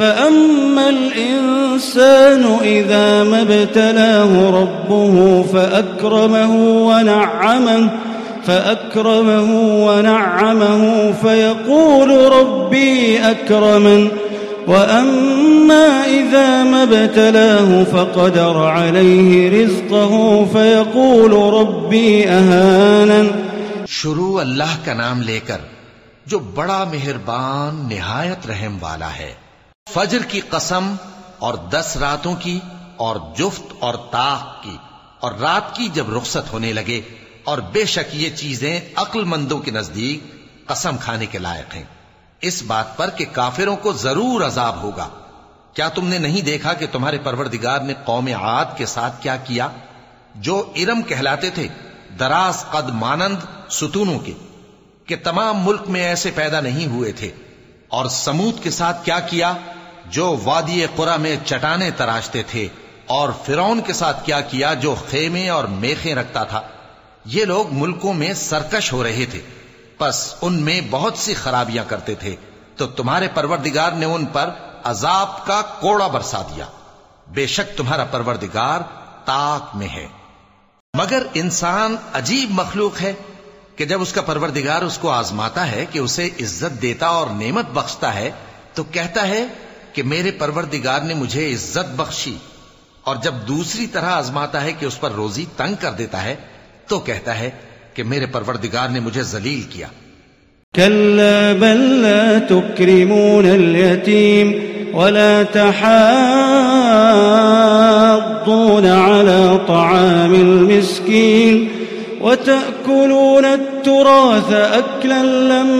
فأما الإنسان إذا ما ابتلاه ربه فأكرمه ونعمه فأكرمه ونعمه فيقول ربي أكرمن وأما إذا ما ابتلاه فقدر عليه رزقه فيقول ربي أهانن شروع اللہ کا نام لے کر جو بڑا مہربان نہایت رحم والا ہے۔ فجر کی قسم اور دس راتوں کی اور جفت اور تاخ کی اور رات کی جب رخصت ہونے لگے اور بے شک یہ چیزیں عقل مندوں کے نزدیک قسم کھانے کے لائق ہیں۔ اس بات پر کہ کافروں کو ضرور عذاب ہوگا۔ کیا تم نے نہیں دیکھا کہ تمہارے پروردگار نے قوم عاد کے ساتھ کیا کیا؟ جو ارم کہلاتے تھے، دراز قد مانند ستونوں کے، کہ تمام ملک میں ایسے پیدا نہیں ہوئے تھے۔ اور سمود کے ساتھ کیا کیا؟ جو وادی قرا میں چٹانے تراشتے تھے اور فرون کے ساتھ کیا کیا جو خیمے اور میخیں رکھتا تھا، یہ لوگ ملکوں میں سرکش ہو رہے تھے۔ بس ان میں بہت سی خرابیاں کرتے تھے، تو تمہارے پروردگار نے ان پر عذاب کا کوڑا برسا دیا۔ بے شک تمہارا پروردگار تاک میں ہے۔ مگر انسان عجیب مخلوق ہے کہ جب اس کا پروردگار اس کو آزماتا ہے کہ اسے عزت دیتا اور نعمت بخشتا ہے، تو کہتا ہے کہ میرے پروردگار نے مجھے عزت بخشی اور جب دوسری طرح آزماتا ہے کہ اس پر روزی تنگ کر دیتا ہے تو کہتا ہے کہ میرے پروردگار نے مجھے ذلیل کیا۔ كلا بل لا تكرمون اليتيم ولا تحاضون على طعام المسكين وتأكلون التراث أكلا لما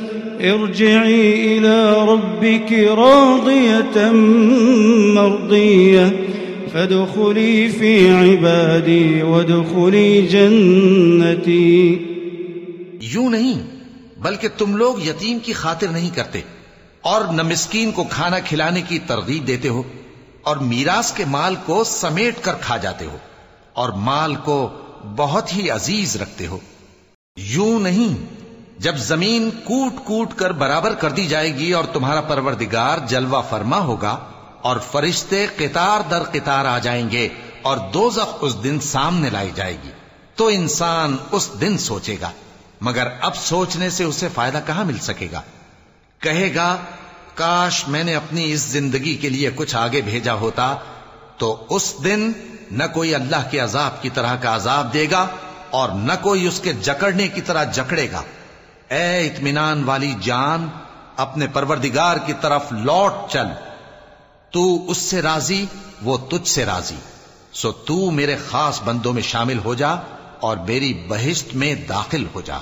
ارجعي إلى ربك راضية مرضية فادخلي في عبادي وادخلي جنتي. یوں نہیں، بلکہ تم لوگ یتیم کی خاطر نہیں کرتے اور نہ مسکین کو کھانا کھلانے کی ترغیب دیتے ہو اور میراث کے مال کو سمیٹ کر کھا جاتے ہو اور مال کو بہت ہی عزیز رکھتے ہو۔ یوں نہیں جب زمین کوٹ کوٹ کر برابر کر دی جائے گی اور تمہارا پروردگار جلوہ فرما ہوگا اور فرشتے قطار در قطار آ جائیں گے اور دوزخ اس دن سامنے لائی جائے گی، تو انسان اس دن سوچے گا، مگر اب سوچنے سے اسے فائدہ کہاں مل سکے گا؟ کہے گا، کاش میں نے اپنی اس زندگی کے لیے کچھ آگے بھیجا ہوتا، تو اس دن نہ کوئی اللہ کے عذاب کی طرح کا عذاب دے گا اور نہ کوئی اس کے جکڑنے کی طرح جکڑے گا۔ اے اطمینان والی جان، اپنے پروردگار کی طرف لوٹ چل۔ تو اس سے راضی، وہ تجھ سے راضی۔ سو تو میرے خاص بندوں میں شامل ہو جا اور میری بہشت میں داخل ہو جا۔